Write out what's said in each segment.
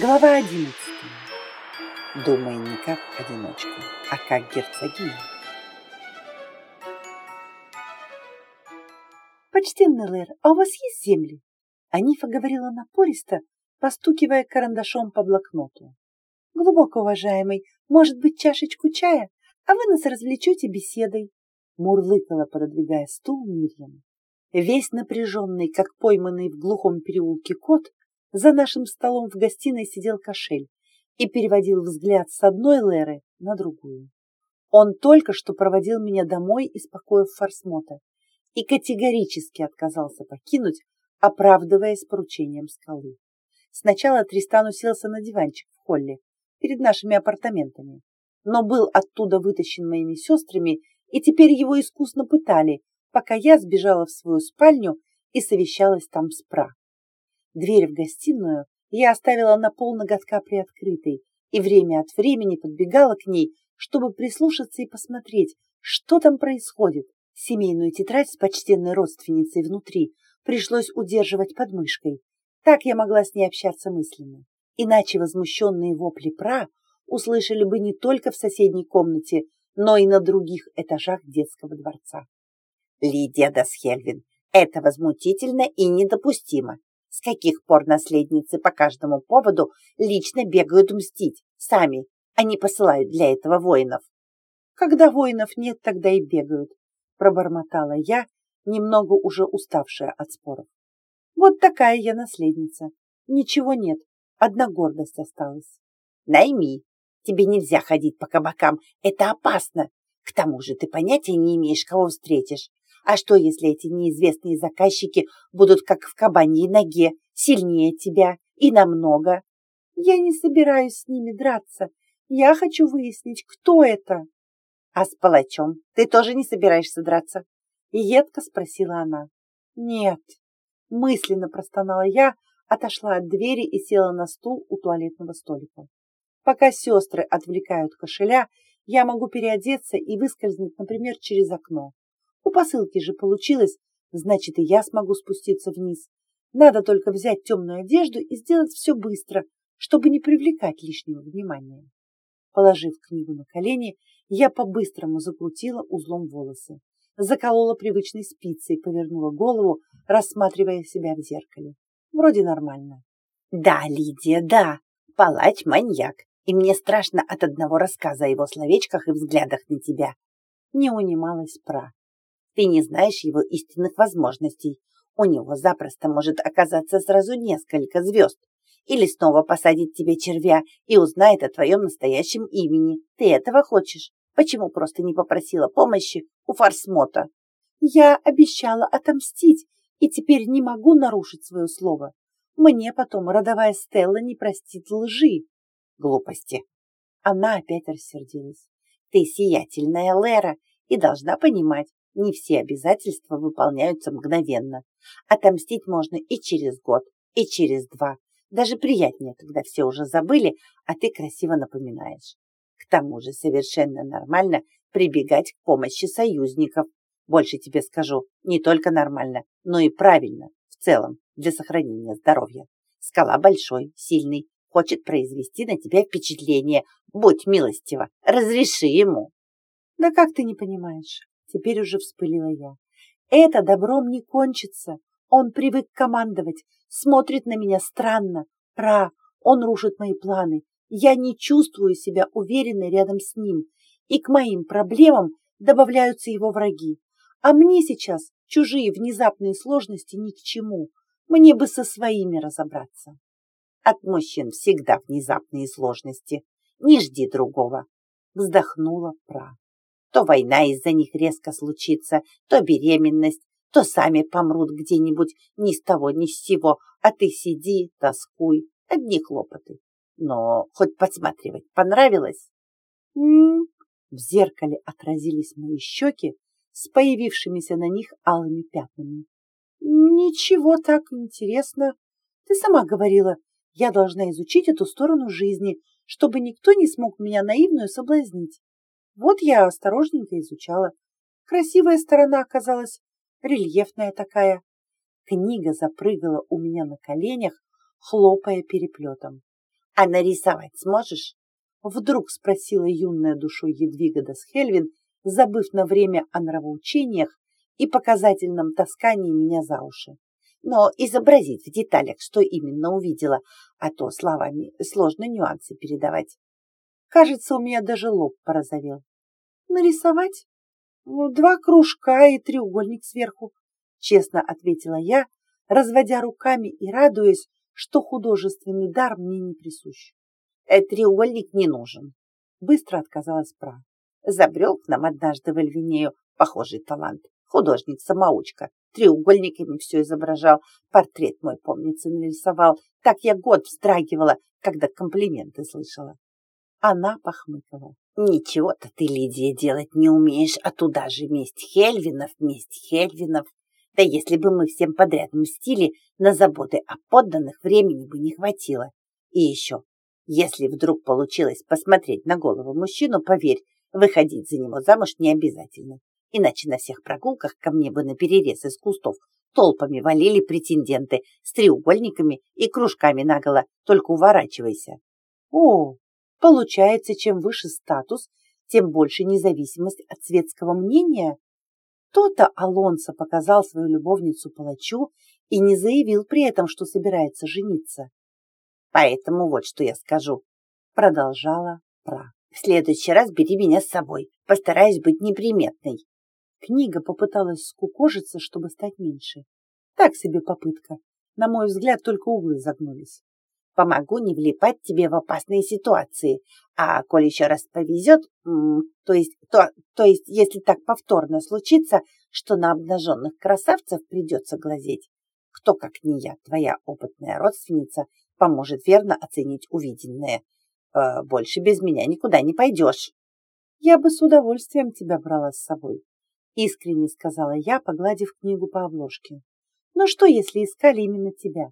Глава одиннадцатая. Думай не как одиночка, а как герцогиня. Почтенный Лэр, а у вас есть земли? Анифа говорила напористо, постукивая карандашом по блокноту. Глубоко уважаемый, может быть, чашечку чая, а вы нас развлечете беседой. Мурлыкала, пододвигая стул Мирьям. Весь напряженный, как пойманный в глухом переулке кот, за нашим столом в гостиной сидел кошель и переводил взгляд с одной Леры на другую. Он только что проводил меня домой из покоев Форсмота и категорически отказался покинуть, оправдываясь поручением скалы. Сначала Тристан уселся на диванчик в холле перед нашими апартаментами, но был оттуда вытащен моими сестрами, и теперь его искусно пытали, пока я сбежала в свою спальню и совещалась там с Пра. Дверь в гостиную я оставила на пол ноготка приоткрытой и время от времени подбегала к ней, чтобы прислушаться и посмотреть, что там происходит. Семейную тетрадь с почтенной родственницей внутри пришлось удерживать под мышкой. Так я могла с ней общаться мысленно. Иначе возмущенные вопли пра услышали бы не только в соседней комнате, но и на других этажах детского дворца. Лидия Дасхельвин, это возмутительно и недопустимо. С каких пор наследницы по каждому поводу лично бегают мстить сами, а не посылают для этого воинов? Когда воинов нет, тогда и бегают, пробормотала я, немного уже уставшая от споров. Вот такая я наследница. Ничего нет, одна гордость осталась. Найми. Тебе нельзя ходить по кабакам, это опасно. К тому же ты понятия не имеешь, кого встретишь. А что, если эти неизвестные заказчики будут, как в кабаньей ноге, сильнее тебя и намного? Я не собираюсь с ними драться. Я хочу выяснить, кто это. А с палачом ты тоже не собираешься драться? Едко спросила она. Нет. Мысленно простонала я, отошла от двери и села на стул у туалетного столика. Пока сестры отвлекают кошеля, я могу переодеться и выскользнуть, например, через окно. У посылки же получилось, значит, и я смогу спуститься вниз. Надо только взять темную одежду и сделать все быстро, чтобы не привлекать лишнего внимания. Положив книгу на колени, я по-быстрому закрутила узлом волосы, заколола привычной спицей, повернула голову, рассматривая себя в зеркале. Вроде нормально. Да, Лидия, да, палач-маньяк, и мне страшно от одного рассказа о его словечках и взглядах на тебя. Не унималась Пра. Ты не знаешь его истинных возможностей. У него запросто может оказаться сразу несколько звезд. Или снова посадить тебе червя и узнает о твоем настоящем имени. Ты этого хочешь? Почему просто не попросила помощи у Фарсмота? Я обещала отомстить, и теперь не могу нарушить свое слово. Мне потом родовая Стелла не простит лжи. Глупости. Она опять рассердилась. Ты сиятельная Лера и должна понимать, не все обязательства выполняются мгновенно. Отомстить можно и через год, и через два. Даже приятнее, когда все уже забыли, а ты красиво напоминаешь. К тому же совершенно нормально прибегать к помощи союзников. Больше тебе скажу, не только нормально, но и правильно, в целом, для сохранения здоровья. Скала большой, сильный, хочет произвести на тебя впечатление. Будь милостива, разреши ему. Да как ты не понимаешь? Теперь уже вспылила я. Это добром не кончится. Он привык командовать, смотрит на меня странно. Пра, он рушит мои планы. Я не чувствую себя уверенной рядом с ним. И к моим проблемам добавляются его враги. А мне сейчас чужие внезапные сложности ни к чему. Мне бы со своими разобраться. От мужчин всегда внезапные сложности. Не жди другого. Вздохнула Пра. То война из-за них резко случится, то беременность, то сами помрут где-нибудь ни с того ни с сего, а ты сиди, тоскуй, одни хлопоты. Но хоть подсматривать понравилось? М -м -м. В зеркале отразились мои щеки с появившимися на них алыми пятнами. Ничего так интересно. Ты сама говорила, я должна изучить эту сторону жизни, чтобы никто не смог меня наивную соблазнить. Вот я осторожненько изучала. Красивая сторона оказалась, рельефная такая. Книга запрыгала у меня на коленях, хлопая переплетом. А нарисовать сможешь? Вдруг спросила юная душой Едвига Дасхельвин, забыв на время о нравоучениях и показательном таскании меня за уши. Но изобразить в деталях, что именно увидела, а то словами сложно нюансы передавать. Кажется, у меня даже лоб порозовел. Нарисовать? Ну, два кружка и треугольник сверху, честно ответила я, разводя руками и радуясь, что художественный дар мне не присущ. Э, треугольник не нужен. Быстро отказалась Пра. Забрел к нам однажды в Эльвинею похожий талант. Художник-самоучка. Треугольниками все изображал. Портрет мой, помнится, нарисовал. Так я год вздрагивала, когда комплименты слышала. Она похмыкала. Ничего-то ты, Лидия, делать не умеешь, а туда же месть Хельвинов, месть Хельвинов. Да если бы мы всем подряд мстили, на заботы о подданных времени бы не хватило. И еще, если вдруг получилось посмотреть на голову мужчину, поверь, выходить за него замуж не обязательно. Иначе на всех прогулках ко мне бы наперерез из кустов толпами валили претенденты с треугольниками и кружками наголо, только уворачивайся. О, получается, чем выше статус, тем больше независимость от светского мнения. То-то Алонсо показал свою любовницу палачу и не заявил при этом, что собирается жениться. Поэтому вот что я скажу, продолжала Пра. В следующий раз бери меня с собой, постараюсь быть неприметной. Книга попыталась скукожиться, чтобы стать меньше. Так себе попытка. На мой взгляд, только углы загнулись. Помогу не влипать тебе в опасные ситуации. А коль еще раз повезет, то есть, то, то есть, если так повторно случится, что на обнаженных красавцев придется глазеть, кто, как не я, твоя опытная родственница, поможет верно оценить увиденное. Э, больше без меня никуда не пойдешь. Я бы с удовольствием тебя брала с собой, искренне сказала я, погладив книгу по обложке. Но что, если искали именно тебя?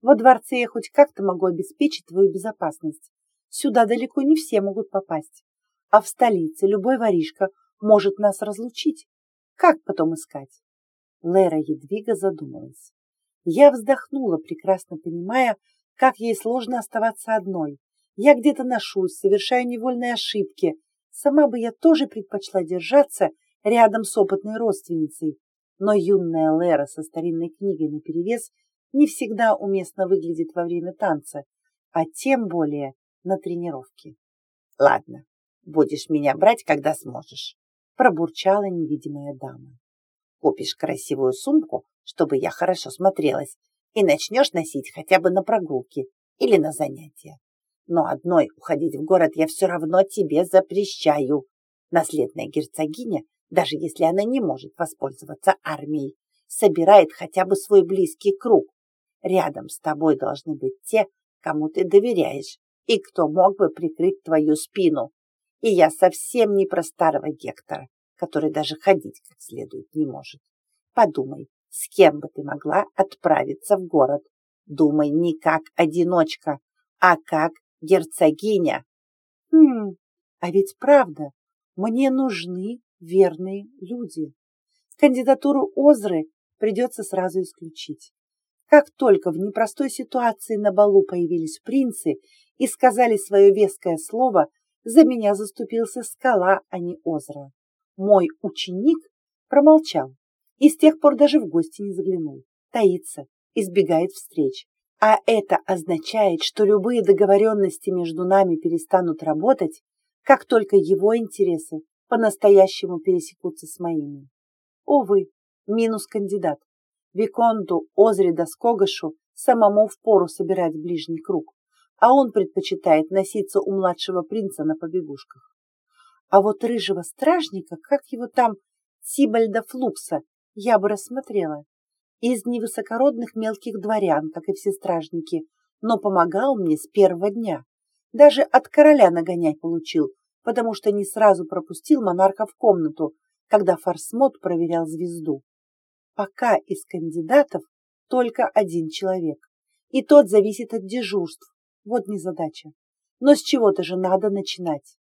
Во дворце я хоть как-то могу обеспечить твою безопасность. Сюда далеко не все могут попасть. А в столице любой воришка может нас разлучить. Как потом искать? Лера Едвига задумалась. Я вздохнула, прекрасно понимая, как ей сложно оставаться одной. Я где-то ношусь, совершаю невольные ошибки. Сама бы я тоже предпочла держаться рядом с опытной родственницей. Но юная Лера со старинной книгой наперевес не всегда уместно выглядит во время танца, а тем более на тренировке. Ладно, будешь меня брать, когда сможешь, пробурчала невидимая дама. Купишь красивую сумку, чтобы я хорошо смотрелась, и начнешь носить хотя бы на прогулки или на занятия. Но одной уходить в город я все равно тебе запрещаю. Наследная герцогиня, даже если она не может воспользоваться армией, собирает хотя бы свой близкий круг. Рядом с тобой должны быть те, кому ты доверяешь, и кто мог бы прикрыть твою спину. И я совсем не про старого Гектора, который даже ходить как следует не может. Подумай, с кем бы ты могла отправиться в город? Думай не как одиночка, а как герцогиня. Хм, а ведь правда, мне нужны верные люди. Кандидатуру Озры придется сразу исключить. Как только в непростой ситуации на балу появились принцы и сказали свое веское слово, за меня заступился скала, а не Озра. Мой ученик промолчал и с тех пор даже в гости не заглянул. Таится, избегает встреч. А это означает, что любые договоренности между нами перестанут работать, как только его интересы по-настоящему пересекутся с моими. Увы, минус кандидат. Виконту Озрида Скогашу самому впору собирать ближний круг, а он предпочитает носиться у младшего принца на побегушках. А вот рыжего стражника, как его там, Сибальда Флукса, я бы рассмотрела. Из невысокородных мелких дворян, как и все стражники, но помогал мне с первого дня. Даже от короля нагонять получил, потому что не сразу пропустил монарха в комнату, когда Фарсмот проверял звезду. Пока из кандидатов только один человек, и тот зависит от дежурств. Вот незадача. Но с чего-то же надо начинать.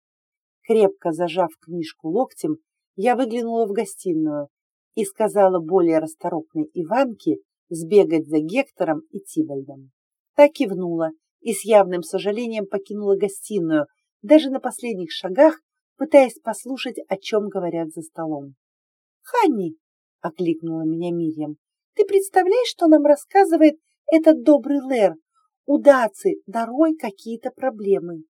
Крепко зажав книжку локтем, я выглянула в гостиную и сказала более расторопной Иванке сбегать за Гектором и Тибальдом. Та кивнула и с явным сожалением покинула гостиную, даже на последних шагах пытаясь послушать, о чем говорят за столом. «Ханни!» — окликнула меня Мирьям. «Ты представляешь, что нам рассказывает этот добрый Лэр? У Даци дарой какие-то проблемы».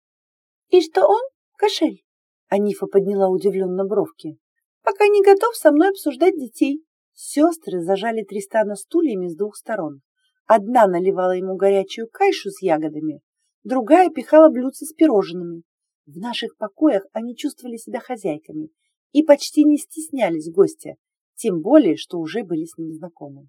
«И что он? Кошель?» Анифа подняла удивленно бровки. «Пока не готов со мной обсуждать детей». Сестры зажали Тристана стульями с двух сторон. Одна наливала ему горячую кайшу с ягодами, другая пихала блюдце с пирожными. В наших покоях они чувствовали себя хозяйками и почти не стеснялись гостя, тем более, что уже были с ним знакомы.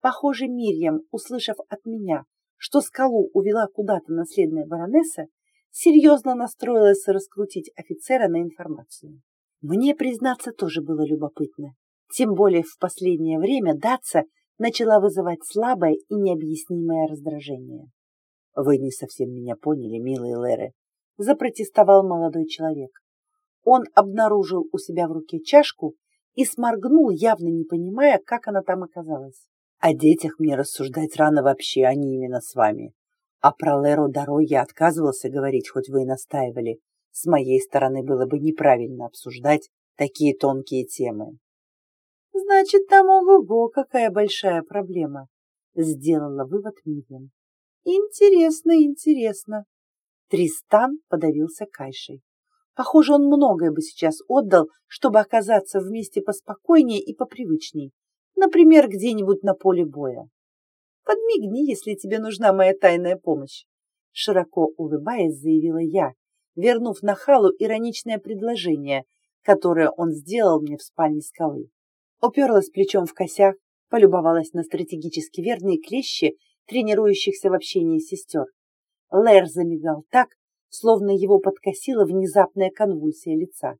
Похоже, Мирьям, услышав от меня, что скалу увела куда-то наследная баронесса, серьезно настроилась раскрутить офицера на информацию. Мне, признаться, тоже было любопытно. Тем более в последнее время Датса начала вызывать слабое и необъяснимое раздражение. «Вы не совсем меня поняли, милые Леры», — запротестовал молодой человек. Он обнаружил у себя в руке чашку и сморгнул, явно не понимая, как она там оказалась. «О детях мне рассуждать рано вообще, а не именно с вами. А про Леру Дарой я отказывался говорить, хоть вы и настаивали. С моей стороны было бы неправильно обсуждать такие тонкие темы. Значит, там ого-го, какая большая проблема, сделала вывод Мирьям. Интересно, интересно. Тристан подавился кайшей. Похоже, он многое бы сейчас отдал, чтобы оказаться вместе поспокойнее и попривычней. Например, где-нибудь на поле боя. Подмигни, если тебе нужна моя тайная помощь. Широко улыбаясь, заявила я, вернув Нахалу ироничное предложение, которое он сделал мне в спальне скалы уперлась плечом в косяк, полюбовалась на стратегически верные клещи, тренирующихся в общении сестер. Лэр замигал так, словно его подкосила внезапная конвульсия лица.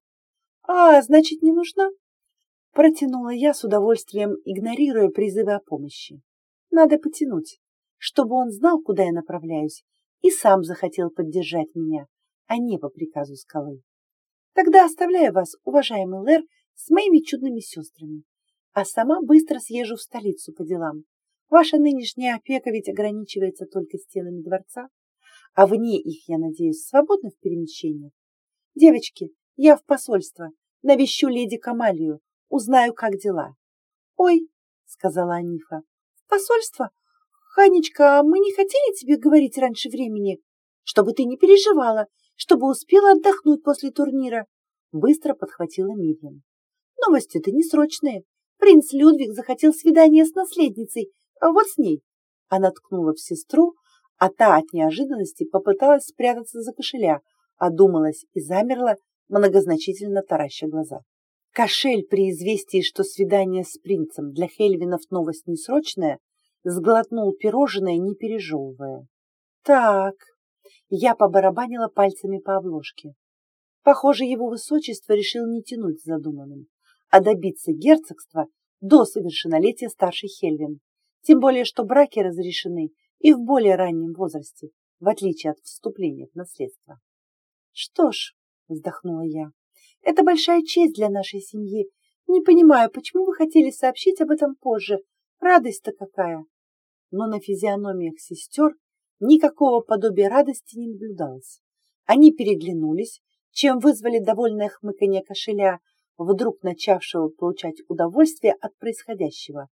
«А, значит, не нужна?» Протянула я с удовольствием, игнорируя призывы о помощи. «Надо потянуть, чтобы он знал, куда я направляюсь, и сам захотел поддержать меня, а не по приказу скалы. Тогда оставляю вас, уважаемый Лэр, с моими чудными сестрами, а сама быстро съезжу в столицу по делам. Ваша нынешняя опека ведь ограничивается только стенами дворца, а вне их, я надеюсь, свободны в перемещениях. Девочки, я в посольство, навещу леди Камалию, узнаю, как дела. Ой, сказала Анифа, в посольство? Ханечка, мы не хотели тебе говорить раньше времени, чтобы ты не переживала, чтобы успела отдохнуть после турнира. Быстро подхватила Мирьям. Новости-то не срочные. Принц Людвиг захотел свидания с наследницей, а вот с ней. Она ткнула в сестру, а та от неожиданности попыталась спрятаться за кошеля, одумалась и замерла, многозначительно тараща глаза. Кошель при известии, что свидание с принцем для Хельвинов новость несрочная, сглотнул пирожное, не пережевывая. Так, я побарабанила пальцами по обложке. Похоже, его высочество решил не тянуть с задуманным а добиться герцогства до совершеннолетия старшей Хельвин. Тем более, что браки разрешены и в более раннем возрасте, в отличие от вступления в наследство. Что ж, вздохнула я, это большая честь для нашей семьи. Не понимаю, почему вы хотели сообщить об этом позже. Радость-то какая! Но на физиономиях сестер никакого подобия радости не наблюдалось. Они переглянулись, чем вызвали довольное хмыканье кошеля, вдруг начавшего получать удовольствие от происходящего.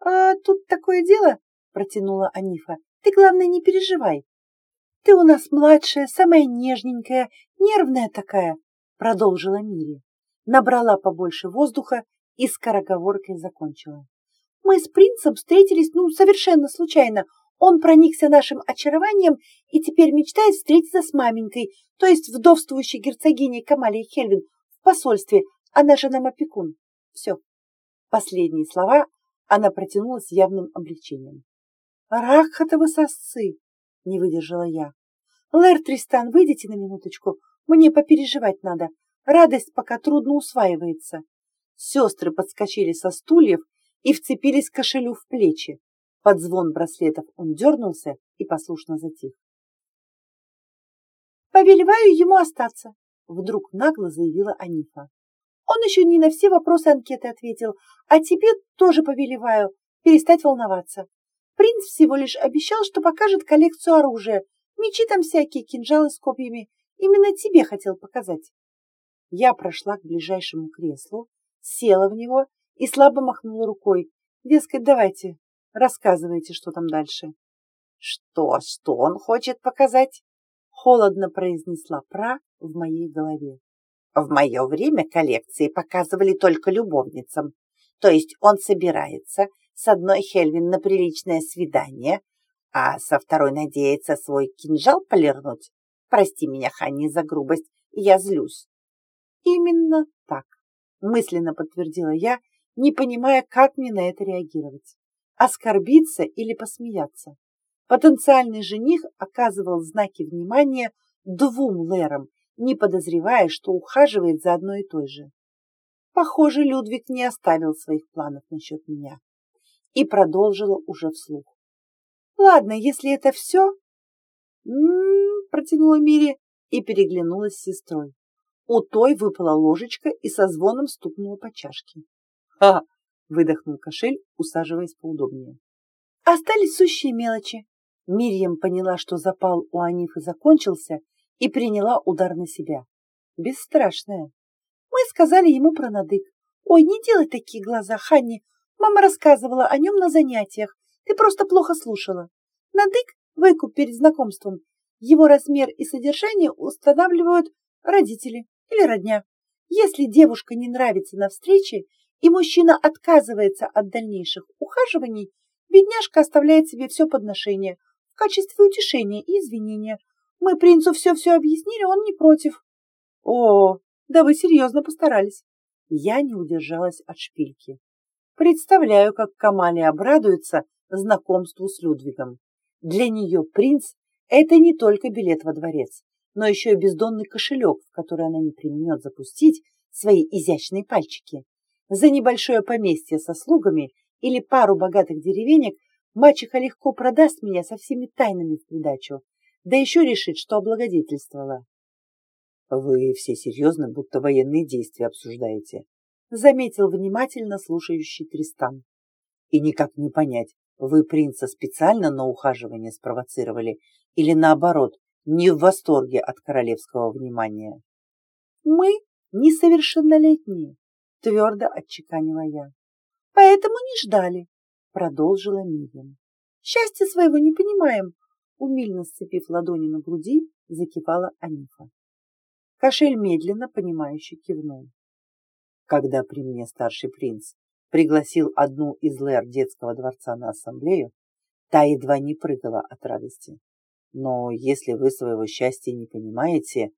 «А тут такое дело», — протянула Анифа, — «ты, главное, не переживай». «Ты у нас младшая, самая нежненькая, нервная такая», — продолжила Мири. Набрала побольше воздуха и скороговоркой закончила. «Мы с принцем встретились, ну, совершенно случайно. Он проникся нашим очарованием и теперь мечтает встретиться с маменькой, то есть вдовствующей герцогиней Камалией Хельвин, в посольстве, она же нам опекун. Все. Последние слова она протянула с явным облегчением. Рахатовы сосцы, не выдержала я. Лэр Тристан, выйдите на минуточку. Мне попереживать надо. Радость пока трудно усваивается. Сестры подскочили со стульев и вцепились кошелю в плечи. Под звон браслетов он дернулся и послушно затих. «Повелеваю ему остаться», — вдруг нагло заявила Анифа. Он еще не на все вопросы анкеты ответил, а тебе тоже повелеваю перестать волноваться. Принц всего лишь обещал, что покажет коллекцию оружия, Мечи там всякие, кинжалы с копьями. Именно тебе хотел показать. Я прошла к ближайшему креслу, села в него и слабо махнула рукой. Дескать, давайте, рассказывайте, что там дальше. Что, что он хочет показать? Холодно произнесла Пра в моей голове. В мое время коллекции показывали только любовницам. То есть он собирается с одной Хельвин на приличное свидание, а со второй надеется свой кинжал полирнуть. Прости меня, Ханни, за грубость, я злюсь. Именно так, мысленно подтвердила я, не понимая, как мне на это реагировать. Оскорбиться или посмеяться. Потенциальный жених оказывал знаки внимания двум Лерам, не подозревая, что ухаживает за одной и той же. Похоже, Людвиг не оставил своих планов насчет меня и продолжила уже вслух. Ладно, если это все... М-м-м, протянула Мири и переглянулась с сестрой. У той выпала ложечка и со звоном стукнула по чашке. «Ха!» — выдохнул кошель, усаживаясь поудобнее. Остались сущие мелочи. Мирьям поняла, что запал у Анифы закончился, и приняла удар на себя. Бесстрашная. Мы сказали ему про надык. Ой, не делай такие глаза, Ханни. Мама рассказывала о нем на занятиях. Ты просто плохо слушала. Надык – выкуп перед знакомством. Его размер и содержание устанавливают родители или родня. Если девушка не нравится на встрече, и мужчина отказывается от дальнейших ухаживаний, бедняжка оставляет себе все подношение в качестве утешения и извинения, мы принцу все-все объяснили, он не против. О, да вы серьезно постарались. Я не удержалась от шпильки. Представляю, как Камали обрадуется знакомству с Людвигом. Для нее принц – это не только билет во дворец, но еще и бездонный кошелек, в который она не применет запустить свои изящные пальчики. За небольшое поместье со слугами или пару богатых деревенек мачеха легко продаст меня со всеми тайнами в придачу, да еще решит, что облагодетельствовала. Вы все серьезно, будто военные действия обсуждаете, заметил внимательно слушающий Тристан. И никак не понять, вы принца специально на ухаживание спровоцировали или наоборот, не в восторге от королевского внимания? Мы несовершеннолетние, твердо отчеканила я. Поэтому не ждали, продолжила Мирьям. Счастья своего не понимаем, Умильно сцепив ладони на груди, закивала Анифа. Кошель медленно, понимающе кивнул. Когда при мне старший принц пригласил одну из лэр детского дворца на ассамблею, та едва не прыгала от радости. Но если вы своего счастья не понимаете,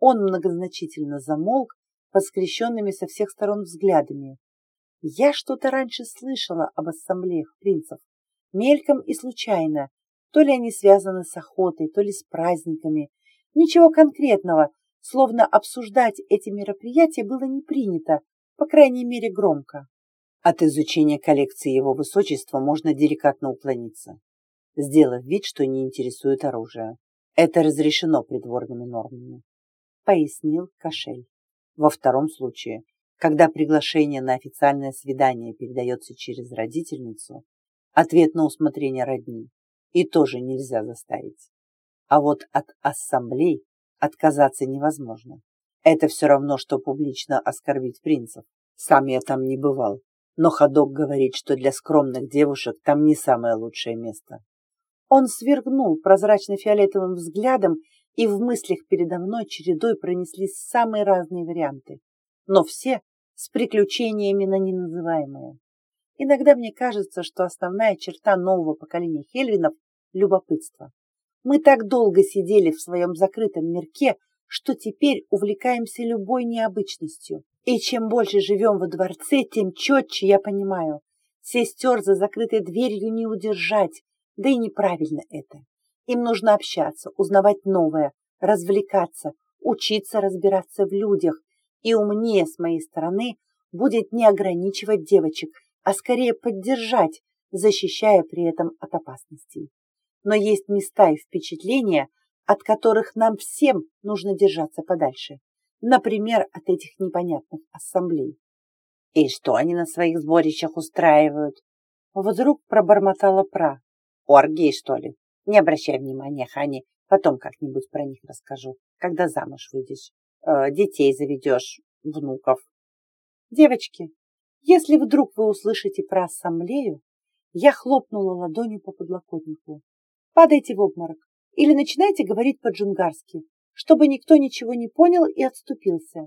он многозначительно замолк под со всех сторон взглядами. Я что-то раньше слышала об ассамблеях принцев, мельком и случайно, то ли они связаны с охотой, то ли с праздниками. Ничего конкретного, словно обсуждать эти мероприятия было не принято, по крайней мере громко. От изучения коллекции его высочества можно деликатно уклониться, сделав вид, что не интересует оружие. Это разрешено придворными нормами, пояснил Кошель. Во втором случае, когда приглашение на официальное свидание передается через родительницу, ответ на усмотрение родни и тоже нельзя заставить. А вот от ассамблей отказаться невозможно. Это все равно, что публично оскорбить принцев. Сам я там не бывал, но ходок говорит, что для скромных девушек там не самое лучшее место. Он свергнул прозрачно-фиолетовым взглядом, и в мыслях передо мной чередой пронеслись самые разные варианты, но все с приключениями на неназываемое. Иногда мне кажется, что основная черта нового поколения Хельвинов любопытство. Мы так долго сидели в своем закрытом мирке, что теперь увлекаемся любой необычностью. И чем больше живем во дворце, тем четче я понимаю. Сестер за закрытой дверью не удержать, да и неправильно это. Им нужно общаться, узнавать новое, развлекаться, учиться разбираться в людях. И умнее с моей стороны будет не ограничивать девочек, а скорее поддержать, защищая при этом от опасностей но есть места и впечатления, от которых нам всем нужно держаться подальше. Например, от этих непонятных ассамблей. И что они на своих сборищах устраивают? Вдруг пробормотала Пра. Оргии, что ли? Не обращай внимания, Хани, Потом как-нибудь про них расскажу, когда замуж выйдешь, э, детей заведешь, внуков. Девочки, если вдруг вы услышите про ассамблею, я хлопнула ладонью по подлокотнику. Падайте в обморок или начинайте говорить по-джунгарски, чтобы никто ничего не понял и отступился.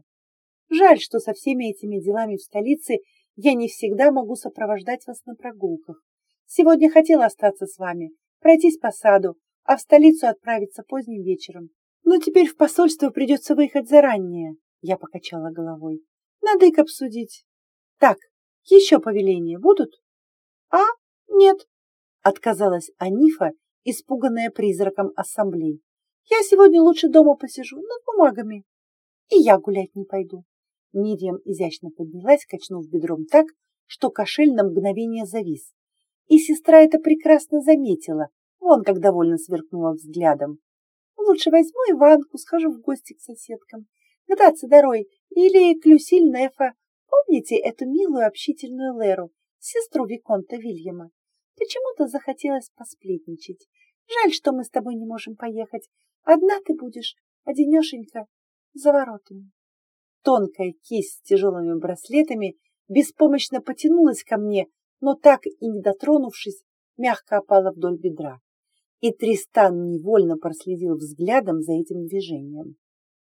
Жаль, что со всеми этими делами в столице я не всегда могу сопровождать вас на прогулках. Сегодня хотела остаться с вами, пройтись по саду, а в столицу отправиться поздним вечером. Но теперь в посольство придется выехать заранее, я покачала головой. Надо их обсудить. Так, еще повеления будут? А, нет, отказалась Анифа, испуганная призраком ассамблей. Я сегодня лучше дома посижу, над бумагами. И я гулять не пойду. Мирьям изящно поднялась, качнув бедром так, что кошель на мгновение завис. И сестра это прекрасно заметила, вон как довольно сверкнула взглядом. Лучше возьму Иванку, схожу в гости к соседкам. К Дарой или к Люсиль Нефа. Помните эту милую общительную Леру, сестру Виконта Вильяма? Почему-то захотелось посплетничать. Жаль, что мы с тобой не можем поехать. Одна ты будешь, одинешенька, за воротами. Тонкая кисть с тяжелыми браслетами беспомощно потянулась ко мне, но так и не дотронувшись, мягко опала вдоль бедра. И Тристан невольно проследил взглядом за этим движением.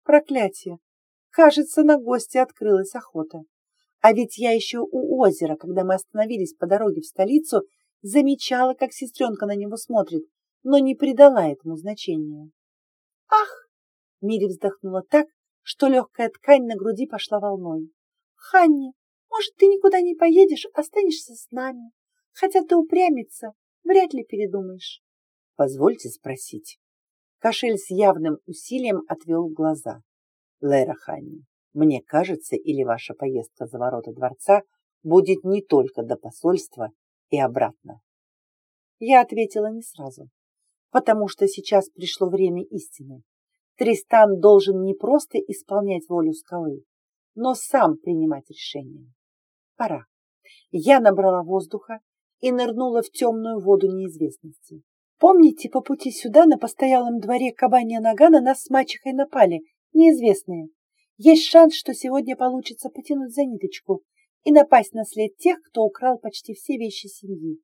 Проклятие! Кажется, на гости открылась охота. А ведь я еще у озера, когда мы остановились по дороге в столицу, замечала, как сестренка на него смотрит, но не придала этому значения. «Ах!» — Мири вздохнула так, что легкая ткань на груди пошла волной. «Ханни, может, ты никуда не поедешь, останешься с нами? Хотя ты упрямится, вряд ли передумаешь». «Позвольте спросить». Кашель с явным усилием отвел глаза. Лера Ханни, мне кажется, или ваша поездка за ворота дворца будет не только до посольства и обратно. Я ответила не сразу, потому что сейчас пришло время истины. Тристан должен не просто исполнять волю скалы, но сам принимать решения. Пора. Я набрала воздуха и нырнула в темную воду неизвестности. Помните, по пути сюда на постоялом дворе кабанья нога на нас с мачехой напали, неизвестные. Есть шанс, что сегодня получится потянуть за ниточку и напасть на след тех, кто украл почти все вещи семьи.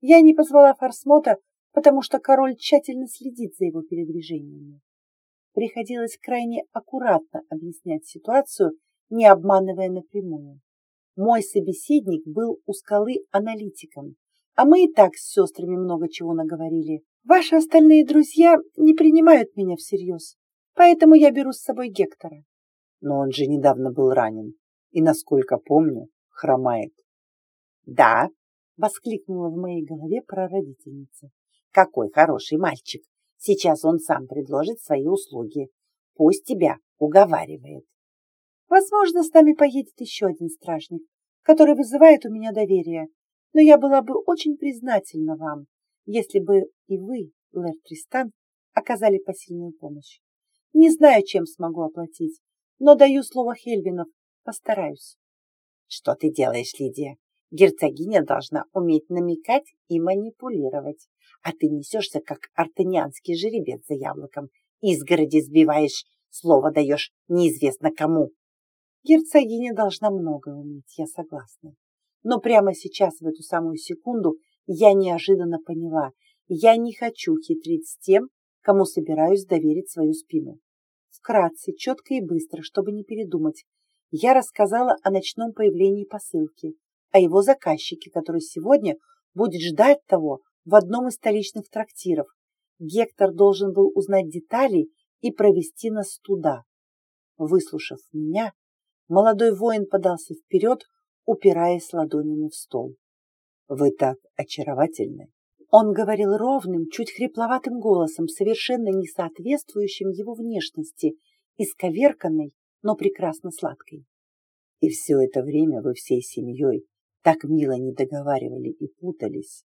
Я не позвала Фарсмота, потому что король тщательно следит за его передвижениями. Приходилось крайне аккуратно объяснять ситуацию, не обманывая напрямую. Мой собеседник был у скалы аналитиком, а мы и так с сестрами много чего наговорили. Ваши остальные друзья не принимают меня всерьез, поэтому я беру с собой Гектора. Но он же недавно был ранен и, насколько помню, хромает. Да, воскликнула в моей голове прародительница. Какой хороший мальчик! Сейчас он сам предложит свои услуги. Пусть тебя уговаривает. Возможно, с нами поедет еще один стражник, который вызывает у меня доверие. Но я была бы очень признательна вам, если бы и вы, Лэр Тристан, оказали посильную помощь. Не знаю, чем смогу оплатить, но даю слово Хельвинов, постараюсь. Что ты делаешь, Лидия? Герцогиня должна уметь намекать и манипулировать, а ты несешься, как артанианский жеребец за яблоком, изгороди сбиваешь, слово даешь неизвестно кому. Герцогиня должна много уметь, я согласна. Но прямо сейчас, в эту самую секунду, я неожиданно поняла, я не хочу хитрить с тем, кому собираюсь доверить свою спину. Вкратце, четко и быстро, чтобы не передумать, я рассказала о ночном появлении посылки, о его заказчике, который сегодня будет ждать того в одном из столичных трактиров. Гектор должен был узнать детали и провести нас туда. Выслушав меня, молодой воин подался вперед, упираясь ладонями в стол. «Вы так очаровательны!» Он говорил ровным, чуть хрипловатым голосом, совершенно не соответствующим его внешности, исковерканной, но прекрасно сладкой. И все это время вы всей семьей так мило не договаривали и путались.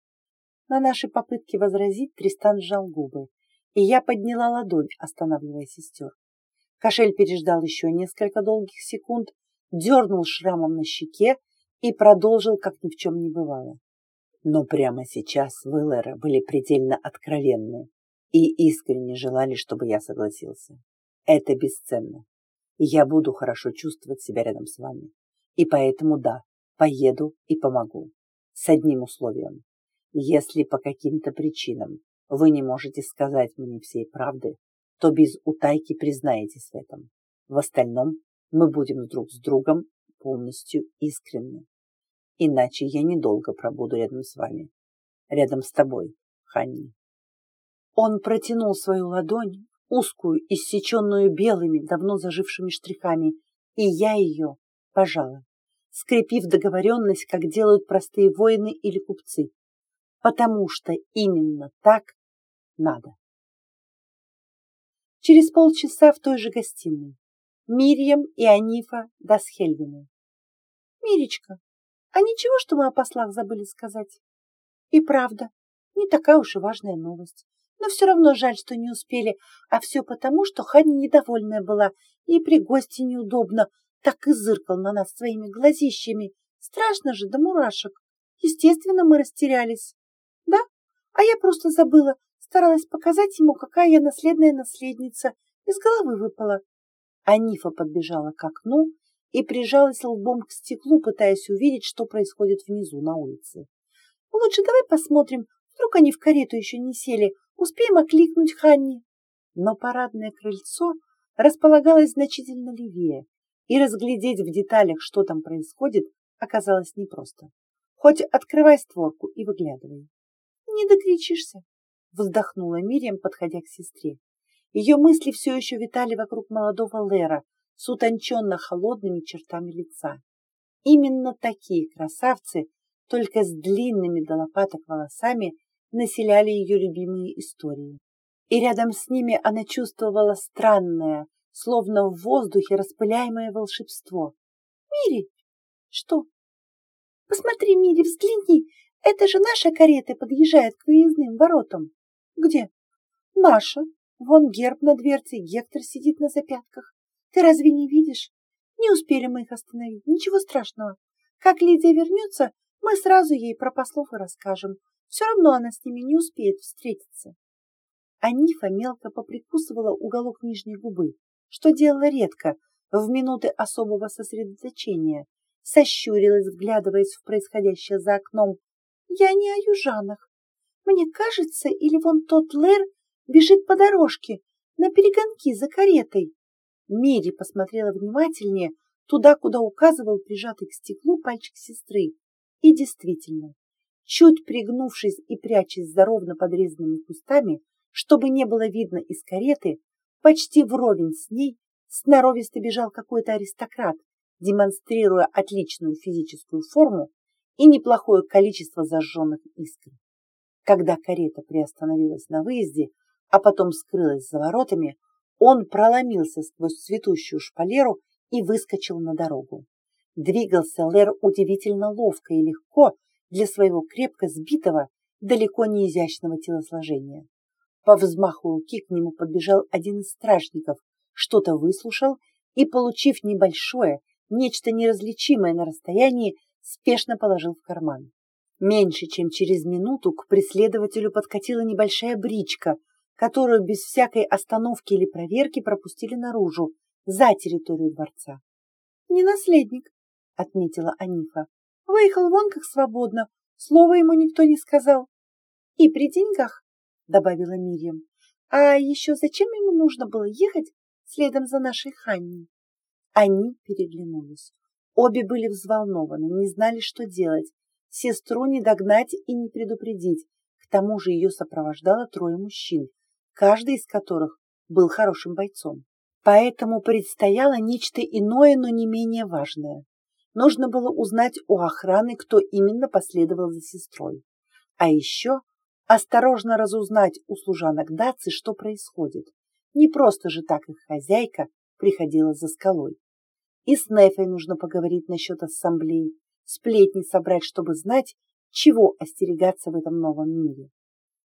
На наши попытки возразить Тристан сжал губы, и я подняла ладонь, останавливая сестер. Кошель переждал еще несколько долгих секунд, дернул шрамом на щеке и продолжил, как ни в чем не бывало. Но прямо сейчас вы, были предельно откровенны. и искренне желали, чтобы я согласился. Это бесценно. Я буду хорошо чувствовать себя рядом с вами. И поэтому да, поеду и помогу. С одним условием. Если по каким-то причинам вы не можете сказать мне всей правды, то без утайки признаетесь в этом. В остальном мы будем друг с другом полностью искренны. Иначе я недолго пробуду рядом с вами. Рядом с тобой, Ханни. Он протянул свою ладонь, узкую, иссеченную белыми, давно зажившими штрихами, и я ее пожала, скрепив договоренность, как делают простые воины или купцы, потому что именно так надо. Через полчаса в той же гостиной Мирьям и Анифа да с Хельвиной. «Миречка, а ничего, что мы о послах забыли сказать?» «И правда, не такая уж и важная новость. Но все равно жаль, что не успели, а все потому, что Ханя недовольная была и при гости неудобно, так и зыркал на нас своими глазищами. Страшно же, да мурашек. Естественно, мы растерялись. Да? А я просто забыла, старалась показать ему, какая я наследная наследница. Из головы выпала. Анифа подбежала к окну и прижалась лбом к стеклу, пытаясь увидеть, что происходит внизу на улице. «Лучше давай посмотрим, вдруг они в карету еще не сели, успеем окликнуть Ханни». Но парадное крыльцо располагалось значительно левее, и разглядеть в деталях, что там происходит, оказалось непросто. Хоть открывай створку и выглядывай. «Не докричишься», — вздохнула Мириам, подходя к сестре. Ее мысли все еще витали вокруг молодого Лера с утонченно холодными чертами лица. Именно такие красавцы, только с длинными до лопаток волосами, населяли ее любимые истории. И рядом с ними она чувствовала странное, словно в воздухе распыляемое волшебство. «Мири!» «Что?» «Посмотри, Мири, взгляни! Это же наша карета подъезжает к выездным воротам!» «Где?» «Наша!» Вон герб на дверце, Гектор сидит на запятках. Ты разве не видишь? Не успели мы их остановить, ничего страшного. Как Лидия вернется, мы сразу ей про послов и расскажем. Все равно она с ними не успеет встретиться. Анифа мелко поприкусывала уголок нижней губы, что делала редко, в минуты особого сосредоточения. Сощурилась, вглядываясь в происходящее за окном. Я не о южанах. Мне кажется, или вон тот Лэр бежит по дорожке, на перегонки за каретой. Мири посмотрела внимательнее туда, куда указывал прижатый к стеклу пальчик сестры. И действительно, чуть пригнувшись и прячась за ровно подрезанными кустами, чтобы не было видно из кареты, почти вровень с ней сноровисто бежал какой-то аристократ, демонстрируя отличную физическую форму и неплохое количество зажженных искр. Когда карета приостановилась на выезде, а потом скрылась за воротами, он проломился сквозь цветущую шпалеру и выскочил на дорогу. Двигался Лэр удивительно ловко и легко для своего крепко сбитого, далеко не изящного телосложения. По взмаху руки к нему подбежал один из стражников, что-то выслушал и, получив небольшое, нечто неразличимое на расстоянии, спешно положил в карман. Меньше чем через минуту к преследователю подкатила небольшая бричка, которую без всякой остановки или проверки пропустили наружу, за территорию дворца. «Не наследник», — отметила Анифа. «Выехал вон как свободно, слова ему никто не сказал». «И при деньгах», — добавила Мирьям. «А еще зачем ему нужно было ехать следом за нашей Ханни?» Они переглянулись. Обе были взволнованы, не знали, что делать. Сестру не догнать и не предупредить. К тому же ее сопровождало трое мужчин, каждый из которых был хорошим бойцом. Поэтому предстояло нечто иное, но не менее важное. Нужно было узнать у охраны, кто именно последовал за сестрой. А еще осторожно разузнать у служанок Даци, что происходит. Не просто же так их хозяйка приходила за скалой. И с Нефой нужно поговорить насчет ассамблеи, сплетни собрать, чтобы знать, чего остерегаться в этом новом мире.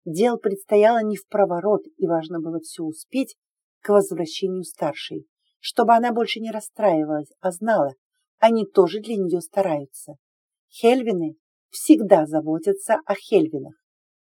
Дел предстояло не в проворот, и важно было все успеть к возвращению старшей, чтобы она больше не расстраивалась, а знала, они тоже для нее стараются. Хельвины всегда заботятся о Хельвинах.